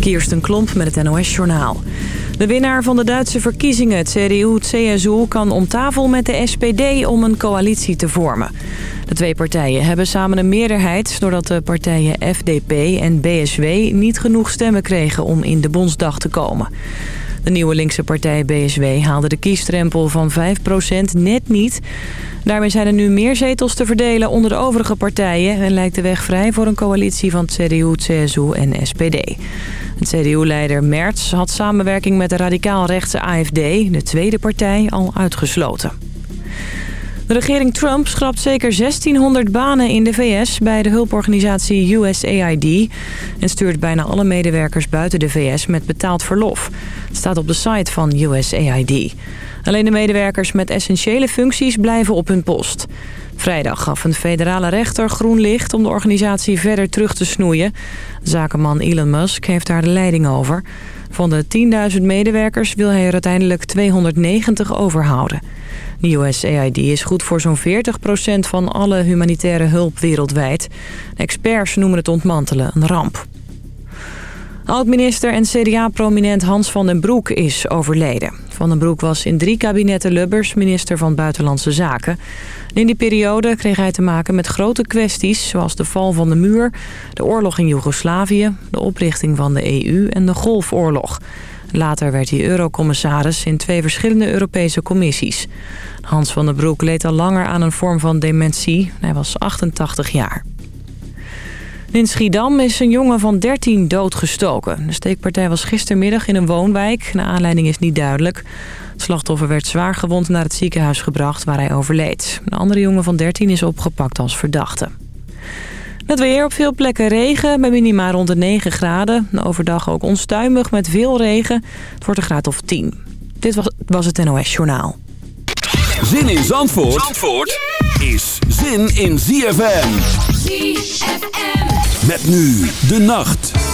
Kirsten Klomp met het NOS-journaal. De winnaar van de Duitse verkiezingen, het CDU-CSU, kan om tafel met de SPD om een coalitie te vormen. De twee partijen hebben samen een meerderheid... doordat de partijen FDP en BSW niet genoeg stemmen kregen om in de Bondsdag te komen. De nieuwe linkse partij BSW haalde de kiesdrempel van 5% net niet. Daarmee zijn er nu meer zetels te verdelen onder de overige partijen... en lijkt de weg vrij voor een coalitie van CDU, CSU en SPD. Het CDU-leider Merz had samenwerking met de radicaal-rechtse AFD, de tweede partij, al uitgesloten. De regering Trump schrapt zeker 1600 banen in de VS bij de hulporganisatie USAID... en stuurt bijna alle medewerkers buiten de VS met betaald verlof. Het staat op de site van USAID. Alleen de medewerkers met essentiële functies blijven op hun post. Vrijdag gaf een federale rechter groen licht om de organisatie verder terug te snoeien. Zakenman Elon Musk heeft daar de leiding over. Van de 10.000 medewerkers wil hij er uiteindelijk 290 overhouden. USAID is goed voor zo'n 40% van alle humanitaire hulp wereldwijd. Experts noemen het ontmantelen een ramp. Oud-minister en CDA-prominent Hans van den Broek is overleden. Van den Broek was in drie kabinetten Lubbers minister van Buitenlandse Zaken. In die periode kreeg hij te maken met grote kwesties... zoals de val van de muur, de oorlog in Joegoslavië... de oprichting van de EU en de Golfoorlog. Later werd hij eurocommissaris in twee verschillende Europese commissies. Hans van den Broek leed al langer aan een vorm van dementie. Hij was 88 jaar. In Schiedam is een jongen van 13 doodgestoken. De steekpartij was gistermiddag in een woonwijk. De aanleiding is niet duidelijk. Het slachtoffer werd zwaar gewond naar het ziekenhuis gebracht waar hij overleed. Een andere jongen van 13 is opgepakt als verdachte. Het weer op veel plekken regen, bij minima rond de 9 graden. Overdag ook onstuimig met veel regen. Het wordt een graad of 10. Dit was, was het NOS Journaal. Zin in Zandvoort, Zandvoort is zin in ZFM. ZFM. Met nu de nacht.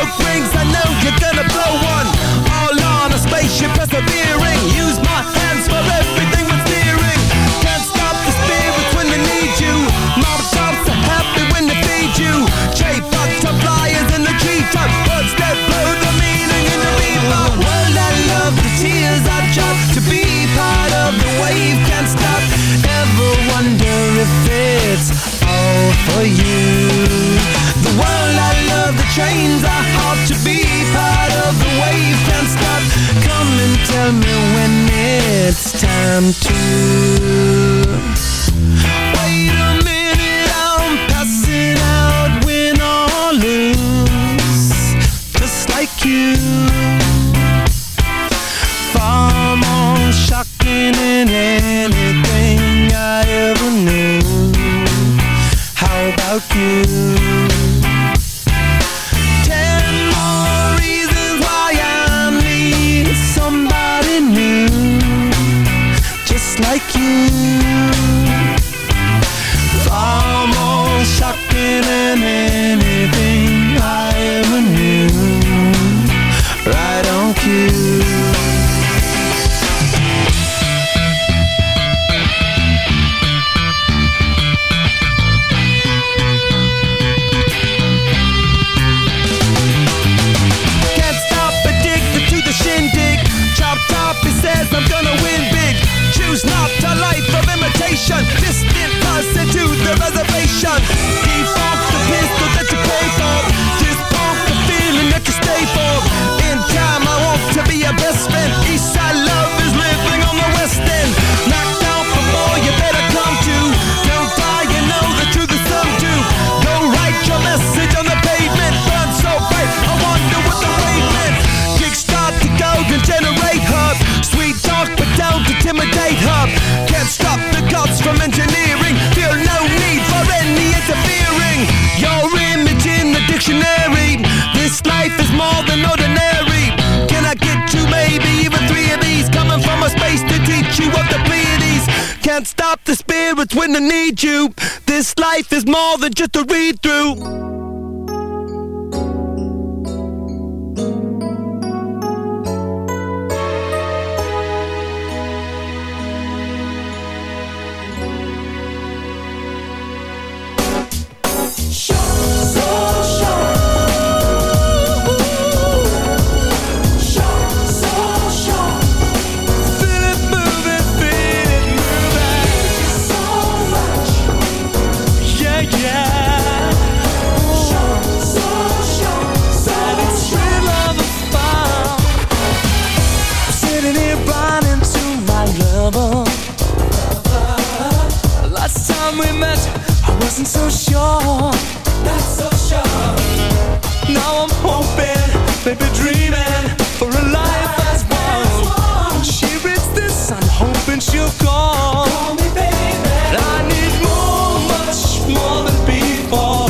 smoke rings, I know you're gonna blow one. All on a spaceship persevering. Use my hands for everything we're steering. Can't stop the spirits when they need you. Mom shops are happy when they feed you. J fucked up liars in the treetops. Words that blow the meaning in the bebop. World I love, the tears I've dropped To be part of the wave can't stop. Ever wonder if it's all for you? The world I love, the trains I it's time to says I'm gonna win big. Choose not a life of imitation. Distant us into the reservation. it's when I need you. This life is more than just a read through. Not so sure. Not so sure. Now I'm hoping, dreaming for a life as one. She hoping she'll. Call me, baby. I need more, much more than before.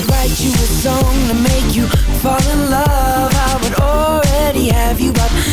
could write you a song to make you fall in love. I would already have you up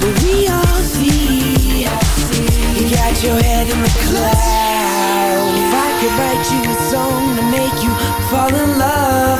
But we all see you got your head in the clouds. If I could write you a song to make you fall in love,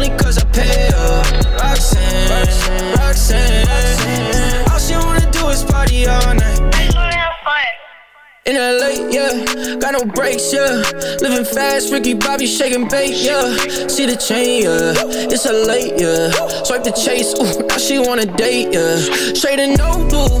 only cause I pay her. Roxanne, Roxanne. All she wanna do is party all night. In LA, yeah, got no brakes, yeah. Living fast, Ricky Bobby shaking bait, yeah. See the chain, yeah. It's a late, yeah. Swipe the chase, ooh, now she wanna date, yeah. Straight and no blue,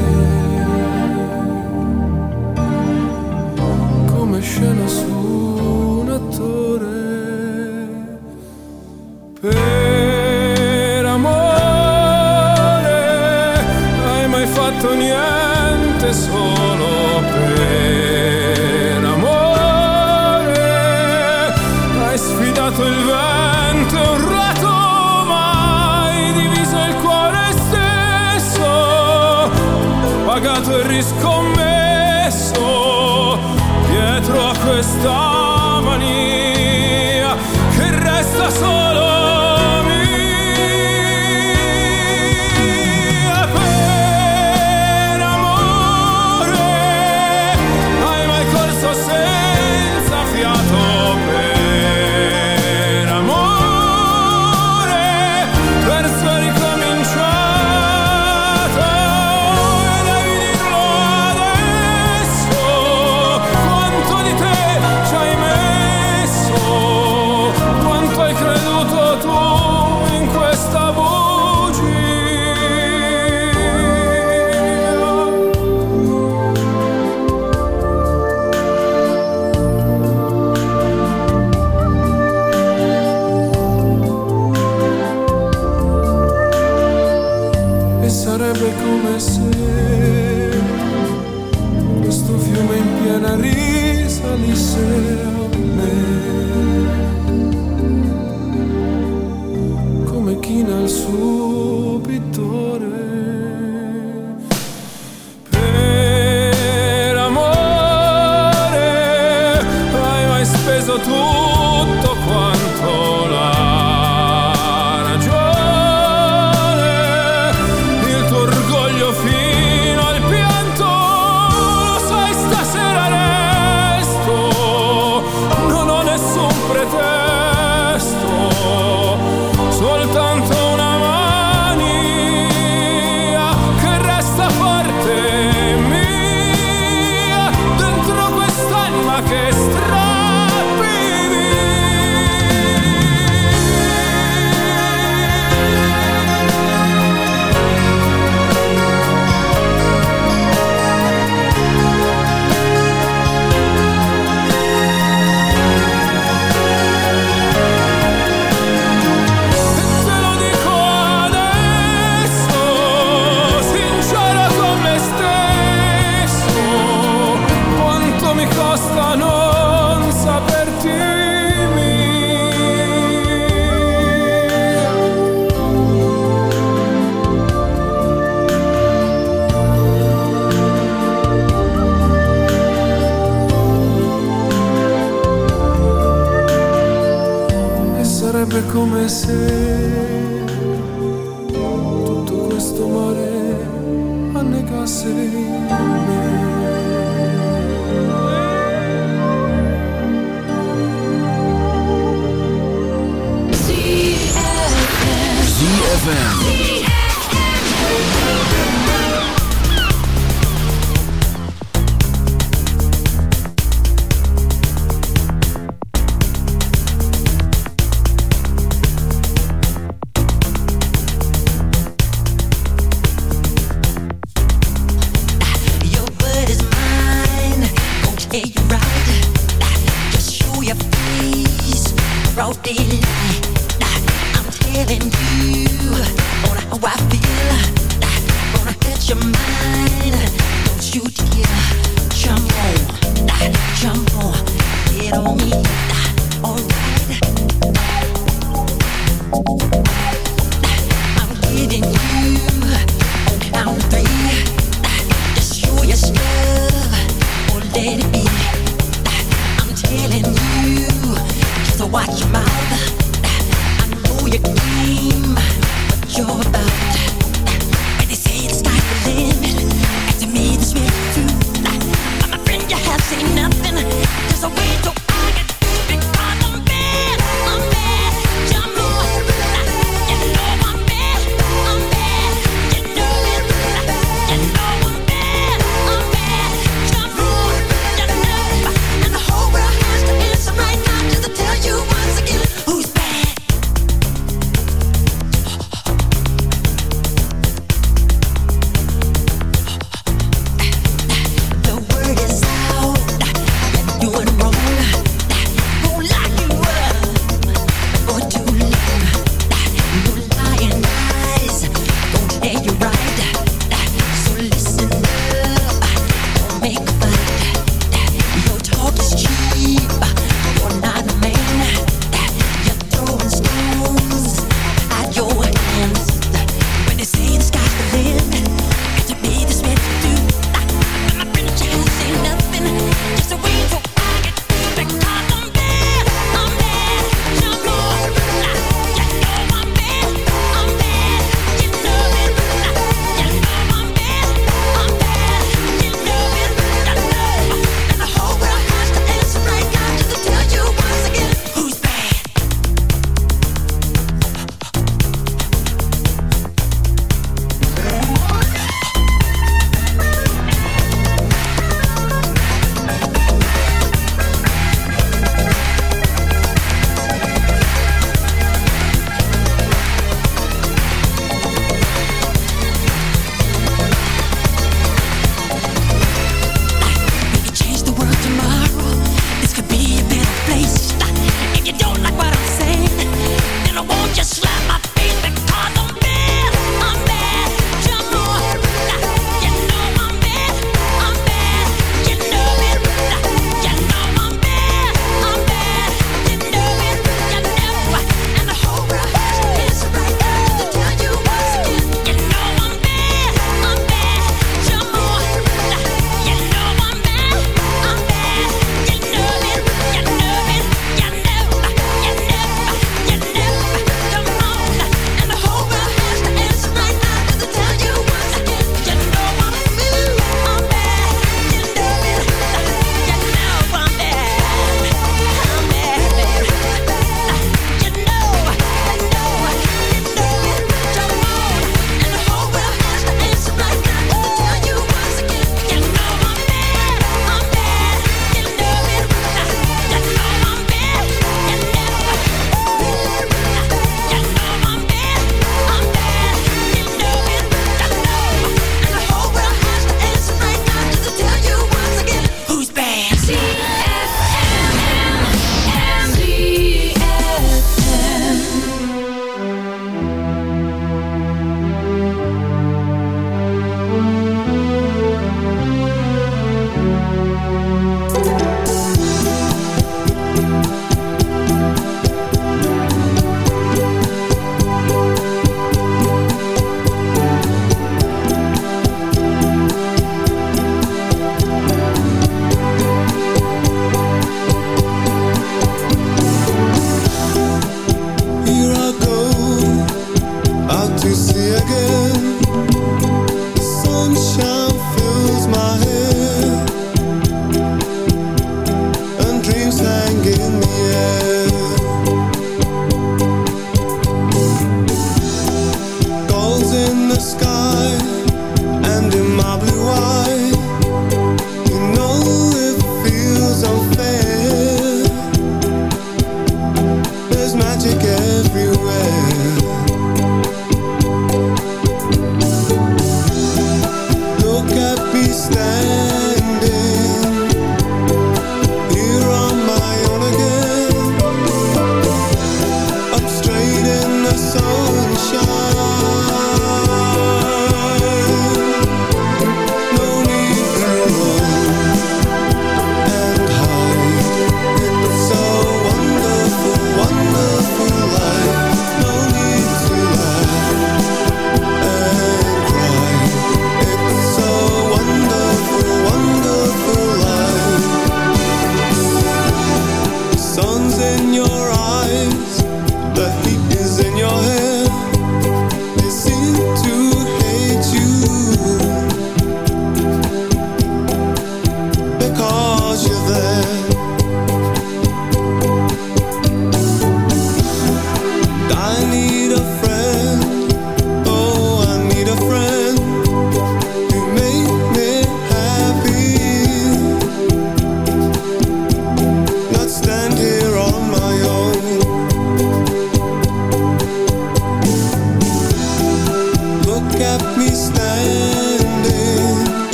myself.